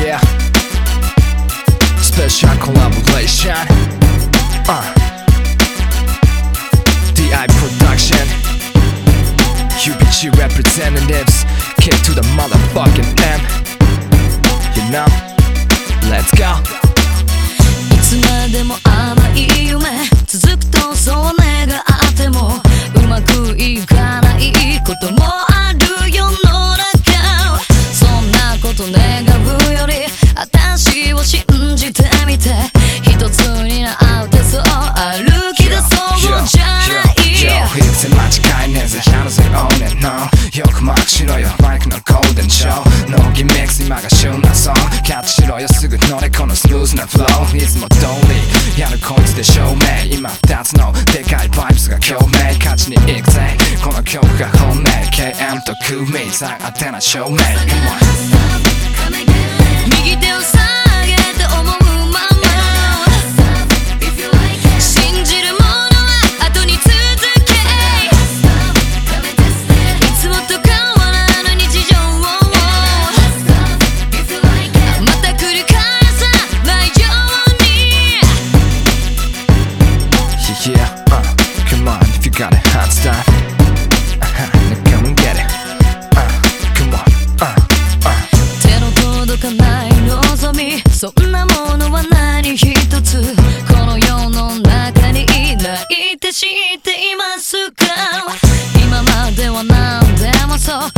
Yeah Special collaboration uh. DI production UBG representatives Kick to the motherfucking M You know Let's go いつまでも甘い夢続くとそう願ってもうまくいかないこともある世の中そんなこと願うより 私を信じてみて一つになってそう。歩き出そうじゃない。Yo, いつ間違いねえぜ100歳オーネンのよくマークしろよマイクのゴールデンショーノーギミックス今が旬なソングキャッチしろよすぐ乗れこのスムーズなフローいつも通りやるこいつで証明今二つのでかいバイブスが共鳴勝ちに行くぜこの曲が本命 KM とクミさあてな証明 it hot stuff. Uh, now come and get it. Uh, Come on, uh, uh. 手の届かない望み。そんなものは何一つ。この世の中にないて知っていますか？今までは何でもそう。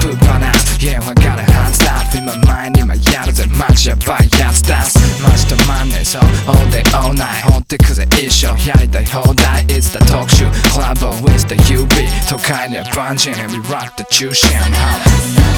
Good by now, yeah, I got a hot start In my mind, in my yard, as a match up by yard stars. Match the madness, all day, all night. All day, cause it's show, yeah, it's the whole night It's the talk show, club with the UB Tokai, they're punching, and we rock the juice, yeah, I'm